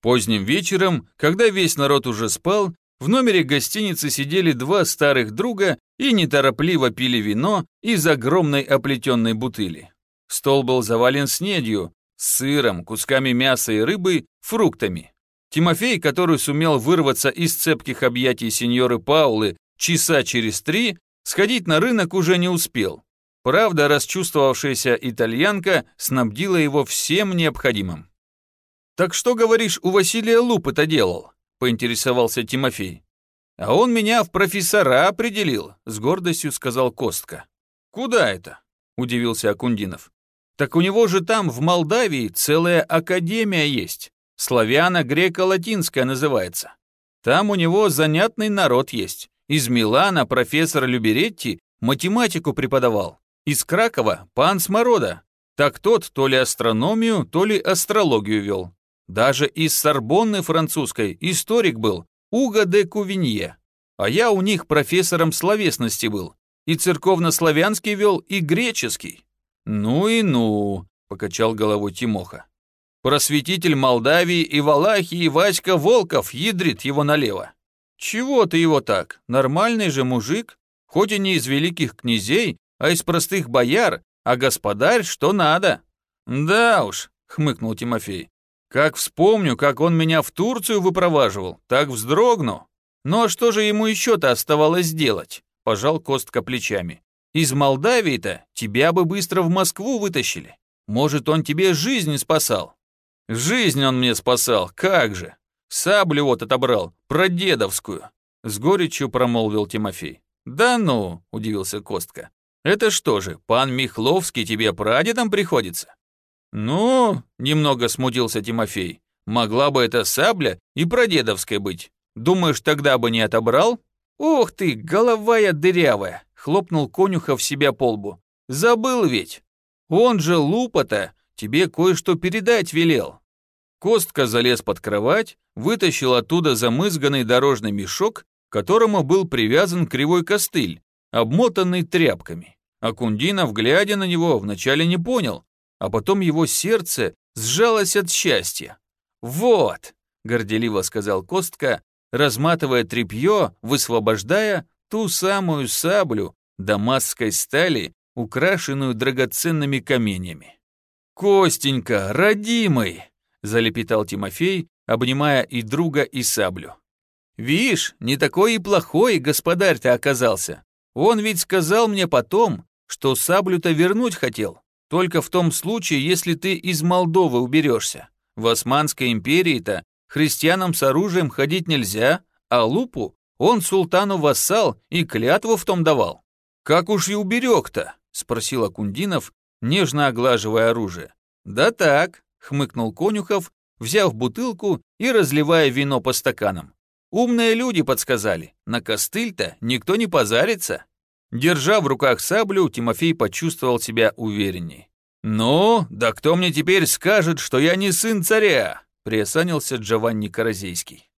Поздним вечером, когда весь народ уже спал, в номере гостиницы сидели два старых друга и неторопливо пили вино из огромной оплетенной бутыли. Стол был завален снедью, сыром, кусками мяса и рыбы, фруктами. Тимофей, который сумел вырваться из цепких объятий сеньоры Паулы часа через три, сходить на рынок уже не успел. Правда, расчувствовавшаяся итальянка снабдила его всем необходимым. «Так что, говоришь, у Василия Лупы-то делал?» – поинтересовался Тимофей. «А он меня в профессора определил», – с гордостью сказал Костка. «Куда это?» – удивился Акундинов. «Так у него же там, в Молдавии, целая академия есть. Славяно-греко-латинская называется. Там у него занятный народ есть. Из Милана профессор Люберетти математику преподавал. Из Кракова пан Сморода. Так тот то ли астрономию, то ли астрологию вел. Даже из Сорбонны французской историк был, Уго де Кувинье. А я у них профессором словесности был. И церковно-славянский вел, и греческий. Ну и ну, покачал головой Тимоха. Просветитель Молдавии и Валахии Васька Волков ядрит его налево. Чего ты его так? Нормальный же мужик, хоть и не из великих князей, а из простых бояр, а господарь что надо. Да уж, хмыкнул Тимофей. Как вспомню, как он меня в Турцию выпроваживал, так вздрогну. Ну а что же ему еще-то оставалось делать? Пожал Костка плечами. Из Молдавии-то тебя бы быстро в Москву вытащили. Может, он тебе жизнь спасал. Жизнь он мне спасал, как же. Саблю вот отобрал, прадедовскую. С горечью промолвил Тимофей. Да ну, удивился Костка. Это что же, пан Михловский тебе прадедом приходится? «Ну, — немного смутился Тимофей, — могла бы эта сабля и прадедовская быть. Думаешь, тогда бы не отобрал?» «Ух ты, голова я дырявая!» — хлопнул конюха в себя по лбу. «Забыл ведь! Он же лупа-то тебе кое-что передать велел». Костка залез под кровать, вытащил оттуда замызганный дорожный мешок, к которому был привязан кривой костыль, обмотанный тряпками. Акундинов, глядя на него, вначале не понял, а потом его сердце сжалось от счастья. «Вот», — горделиво сказал Костка, разматывая тряпье, высвобождая ту самую саблю дамасской стали, украшенную драгоценными каменьями. «Костенька, родимый!» — залепетал Тимофей, обнимая и друга, и саблю. «Вишь, не такой и плохой господарь-то оказался. Он ведь сказал мне потом, что саблю-то вернуть хотел. Только в том случае, если ты из Молдовы уберешься. В Османской империи-то христианам с оружием ходить нельзя, а лупу он султану вассал и клятву в том давал. Как уж и уберег-то? спросил Акундинов, нежно оглаживая оружие. Да так, хмыкнул Конюхов, взяв бутылку и разливая вино по стаканам. Умные люди подсказали, на костыль-то никто не позарится. Держа в руках саблю, Тимофей почувствовал себя уверенней. «Ну, да кто мне теперь скажет, что я не сын царя?» — приосанился Джованни Каразейский.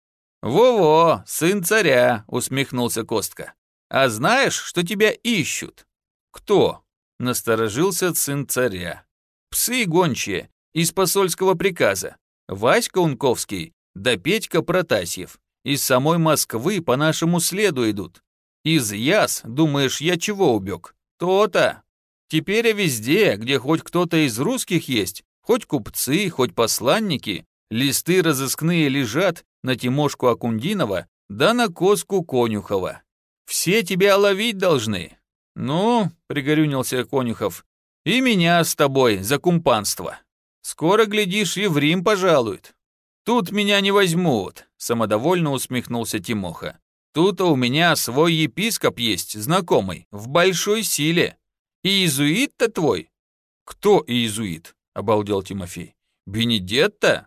«Во-во, сын царя!» — усмехнулся Костка. «А знаешь, что тебя ищут?» «Кто?» — насторожился сын царя. «Псы гончие, из посольского приказа. Васька Унковский да Петька Протасьев. Из самой Москвы по нашему следу идут. Из яс, думаешь, я чего убег? То-то. Теперь я везде, где хоть кто-то из русских есть, хоть купцы, хоть посланники, листы разыскные лежат на Тимошку Акундинова да на Коску Конюхова. Все тебя ловить должны. Ну, пригорюнился Конюхов, и меня с тобой за кумпанство. Скоро, глядишь, и в Рим пожалуют. Тут меня не возьмут, самодовольно усмехнулся Тимоха. Тут у меня свой епископ есть, знакомый, в большой силе. Иезуит-то твой? Кто иезуит? Обалдел Тимофей. Бенедетто?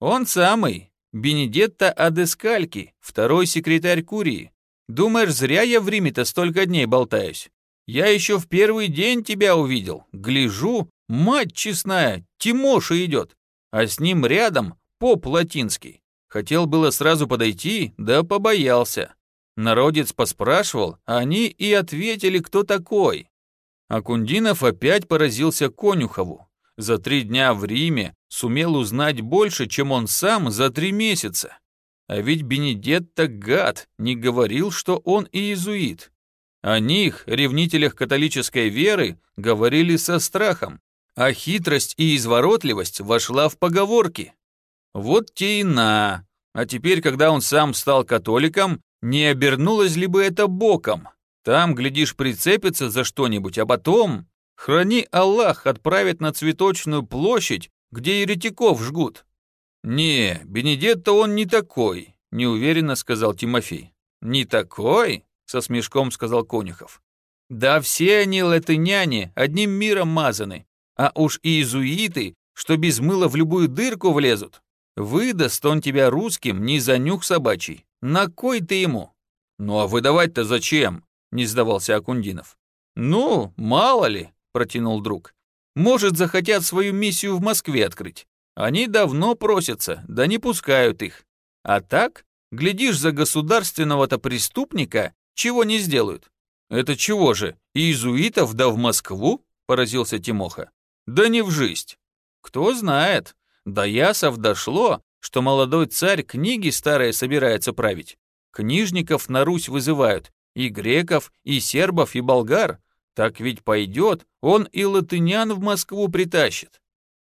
Он самый. Бенедетто Адескальки, второй секретарь Курии. Думаешь, зря я в Риме-то столько дней болтаюсь? Я еще в первый день тебя увидел. Гляжу, мать честная, Тимоша идет. А с ним рядом поп латинский. Хотел было сразу подойти, да побоялся. Народец поспрашивал, а они и ответили, кто такой. Акундинов опять поразился Конюхову. За три дня в Риме сумел узнать больше, чем он сам за три месяца. А ведь Бенедетто гад, не говорил, что он иезуит. О них, ревнителях католической веры, говорили со страхом, а хитрость и изворотливость вошла в поговорки. Вот те и на. А теперь, когда он сам стал католиком, не обернулось ли бы это боком? Там, глядишь, прицепится за что-нибудь, а потом, храни Аллах, отправит на цветочную площадь, где еретиков жгут. «Не, Бенедетто он не такой», — неуверенно сказал Тимофей. «Не такой?» — со смешком сказал Конюхов. «Да все они латыняне, одним миром мазаны, а уж и иезуиты, что без мыла в любую дырку влезут. Выдаст он тебя русским не за нюх собачий. На кой ты ему?» «Ну а выдавать-то зачем?» — не сдавался Акундинов. «Ну, мало ли», — протянул друг. «Может, захотят свою миссию в Москве открыть. Они давно просятся, да не пускают их. А так, глядишь, за государственного-то преступника чего не сделают. Это чего же, иезуитов да в Москву? Поразился Тимоха. Да не в жизнь. Кто знает. До ясов дошло, что молодой царь книги старые собирается править. Книжников на Русь вызывают, и греков, и сербов, и болгар. Так ведь пойдет, он и латынян в Москву притащит.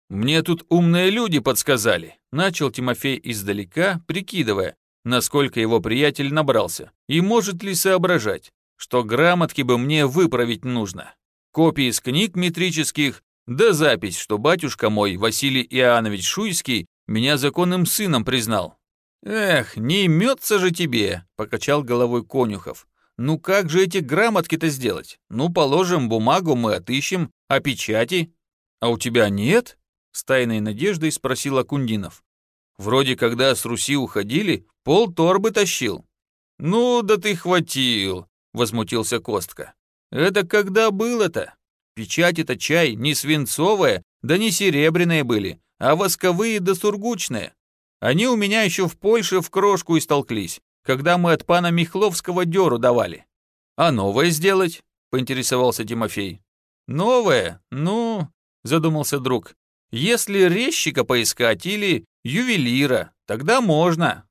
«Мне тут умные люди подсказали», — начал Тимофей издалека, прикидывая, насколько его приятель набрался, и может ли соображать, что грамотки бы мне выправить нужно. Копии из книг метрических, да запись, что батюшка мой, Василий Иоаннович Шуйский, меня законным сыном признал. «Эх, не имется же тебе», — покачал головой Конюхов. «Ну как же эти грамотки-то сделать? Ну, положим, бумагу мы отыщем, а печати? А у тебя нет?» С тайной надеждой спросил Акундинов. Вроде когда с Руси уходили, пол торбы тащил. Ну, да ты хватил, возмутился Костка. Это когда было-то? Печати-то чай не свинцовая, да не серебряные были, а восковые да сургучные. Они у меня еще в Польше в крошку истолклись, когда мы от пана Михловского дёру давали. А новое сделать? Поинтересовался Тимофей. Новое? Ну, задумался друг. Если резчика поискать или ювелира, тогда можно.